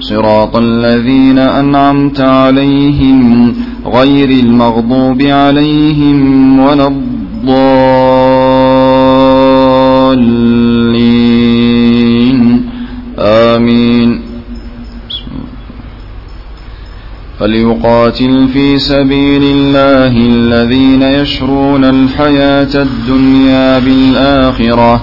صراط الذين أنعمت عليهم غير المغضوب عليهم ولا الضالين. آمين. فليقاتل في سبيل الله الذين يشرون الحياة الدنيا بالآخرة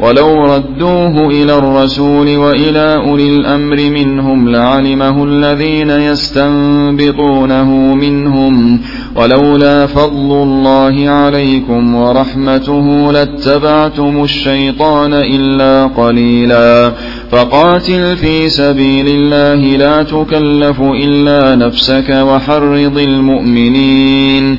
ولو ردوه إلى الرسول وإلى أولي الأمر منهم لعلمه الذين يستنبطونه منهم. ولولا فضل الله عليكم ورحمته لاتبعتم الشيطان إلا قليلا. فقاتل في سبيل الله لا تكلف إلا نفسك وحرض المؤمنين.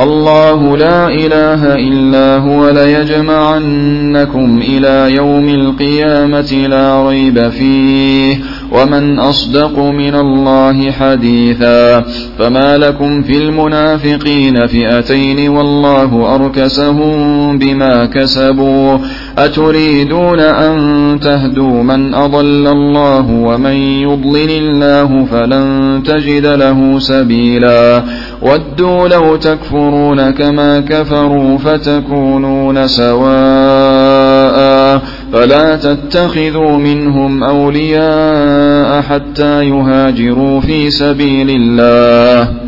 الله لا إله إلا هو ليجمعنكم إلى يوم القيامة لا ريب فيه. ومن أصدق من الله حديثا. فما لكم في المنافقين فئتين والله أركسهم بما كسبوا. أتريدون أن تهدوا من أضل الله ومن يضلل الله فلن تجد له سبيلا. ودوا لو تكفرون كما كفروا فتكونون سواء فلا تتخذوا منهم أولياء حتى يهاجروا في سبيل الله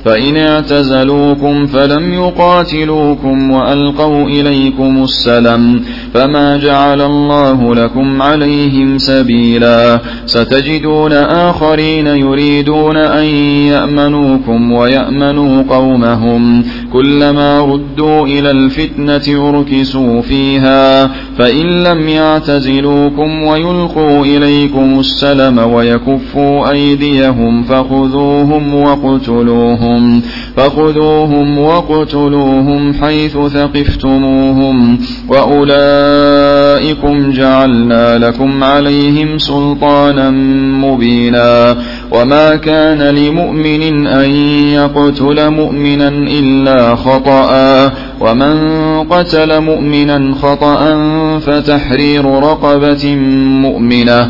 فإن اعتزلوكم فلم يقاتلوكم وألقوا إليكم السلم فما جعل الله لكم عليهم سبيلا ستجدون آخرين يريدون أن يأمنوكم ويأمنوا قومهم كلما ردوا إلى الفتنة أركسوا فيها فإن لم يعتزلوكم ويلقوا إليكم السلم ويكفوا أيديهم فخذوهم وقتلوهم فخذوهم وقتلوهم حيث ثقفتموهم وأولئكم جعلنا لكم عليهم سلطانا مبينا وما كان لمؤمن أن يقتل مؤمنا إلا خطأ ومن قتل مؤمنا خطأ فتحرير رقبة مؤمنة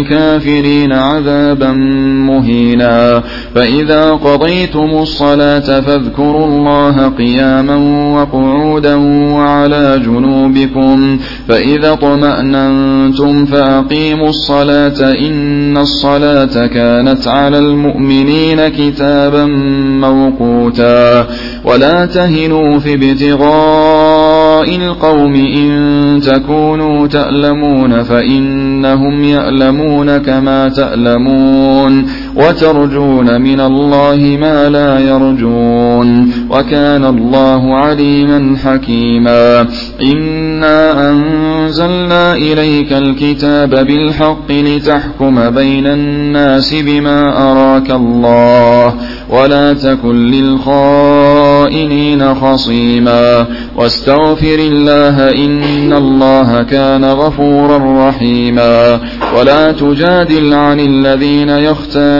للكافرين عذابا مهينا. فإذا قضيتم الصلاة فاذكروا الله قياما وقعودا وعلى جنوبكم. فإذا اطمأننتم فأقيموا الصلاة إن الصلاة كانت على المؤمنين كتابا موقوتا. ولا تهنوا في ابتغاء القوم إن تكونوا تألمون فإنهم يألمون. كما تألمون وترجون من الله ما لا يرجون وكان الله عليما حكيما إنا أنزلنا إليك الكتاب بالحق لتحكم بين الناس بما أراك الله ولا تكن للخائنين خصيما واستغفر الله إن الله كان غفورا رحيما ولا تجادل عن الذين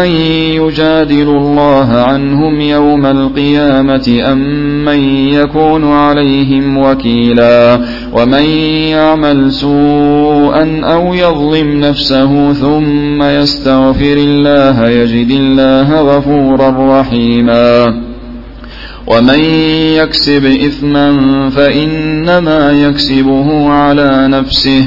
فمن يجادل الله عنهم يوم القيامة أم من يكون عليهم وكيلا ومن يعمل سوءا أو يظلم نفسه ثم يستغفر الله يجد الله غفورا رحيما ومن يكسب إثما فإنما يكسبه على نفسه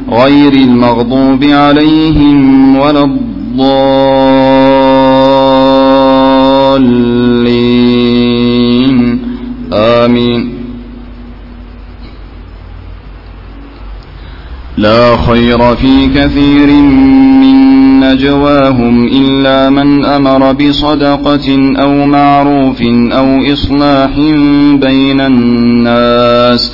غير المغضوب عليهم ولا الضالين. آمين. لا خير في كثير من نجواهم إلا من أمر بصدقة أو معروف أو إصلاح بين الناس.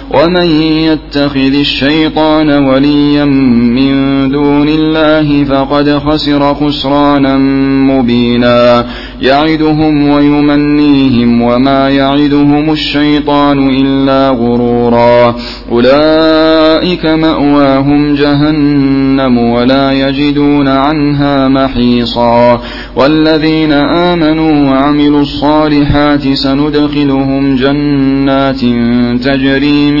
ومن يتخذ الشيطان وليا من دون الله فقد خسر خسرانا مبينا يعدهم ويمنيهم وما يعدهم الشيطان إلا غرورا أولئك مأواهم جهنم ولا يجدون عنها محيصا والذين آمنوا وعملوا الصالحات سندخلهم جنات تجري من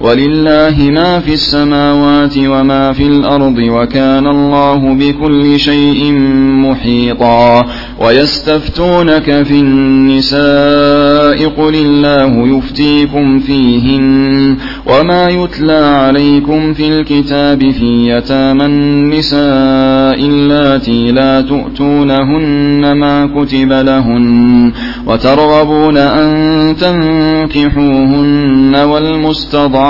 ولله ما في السماوات وما في الأرض وكان الله بكل شيء محيطا ويستفتونك في النساء قل الله يفتيكم فيهن وما يتلى عليكم في الكتاب في يتامى النساء اللاتي لا تؤتونهن ما كتب لهن وترغبون أن تنكحوهن والمستضعفين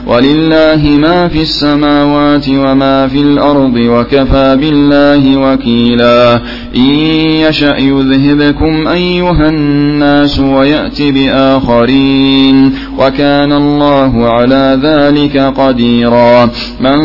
ولله ما في السماوات وما في الأرض وكفى بالله وكيلا. إن يشأ يذهبكم أيها الناس ويأت بآخرين. وكان الله على ذلك قديرا. من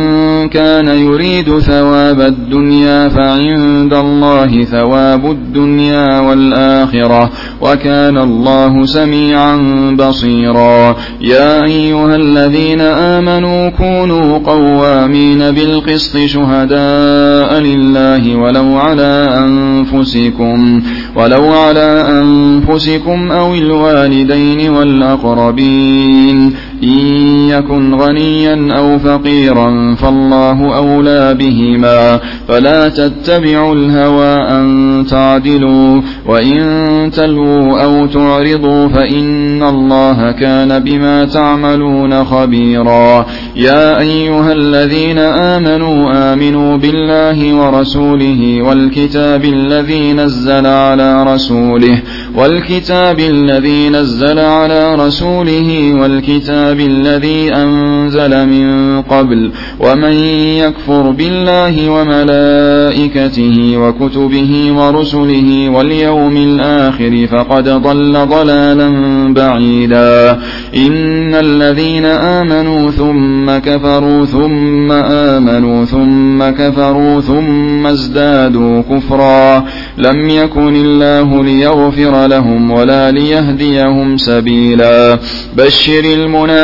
كان يريد ثواب الدنيا فعند الله ثواب الدنيا والآخرة وكان الله سميعا بصيرا. يا أيها الذين آمنوا كونوا قوامين بالقسط شهداء لله ولو على أنفسكم ولو على أنفسكم أو الوالدين والأقربين. العالمين إن يكن غنيا أو فقيرا فالله أولى بهما فلا تتبعوا الهوى أن تعدلوا وإن تلووا أو تعرضوا فإن الله كان بما تعملون خبيرا يا أيها الذين آمنوا آمنوا بالله ورسوله والكتاب الذي نزل على رسوله والكتاب الذي نزل على رسوله والكتاب الذي أنزل من قبل ومن يكفر بالله وملائكته وكتبه ورسله واليوم الآخر فقد ضل ضلالا بعيدا. إن الذين آمنوا ثم كفروا ثم آمنوا ثم كفروا ثم ازدادوا كفرا. لم يكن الله ليغفر لهم ولا ليهديهم سبيلا. بشر المنافقين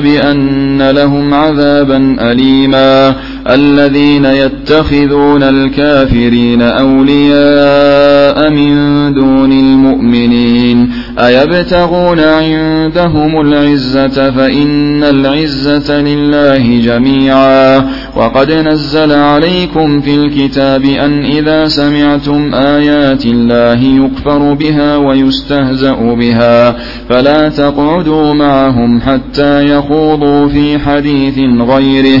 بأن لهم عذابا أليما. الذين يتخذون الكافرين أولياء من دون المؤمنين أيبتغون عندهم العزة فإن العزة لله جميعا وقد نزل عليكم في الكتاب أن إذا سمعتم آيات الله يكفر بها ويستهزأ بها فلا تقعدوا معهم حتى يخوضوا في حديث غيره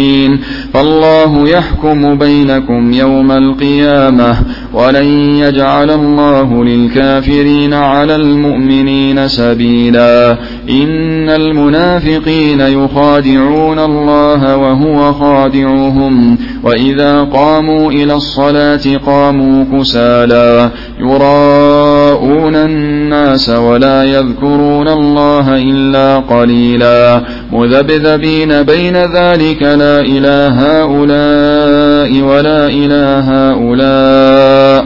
فالله يحكم بينكم يوم القيامة ولن يجعل الله للكافرين على المؤمنين سبيلا. إن المنافقين يخادعون الله وهو خادعهم. وإذا قاموا إلى الصلاة قاموا كسالى يراءون الناس ولا يذكرون الله إلا قليلا. مذبذبين بين ذلك لا إله هؤلاء ولا إله هؤلاء.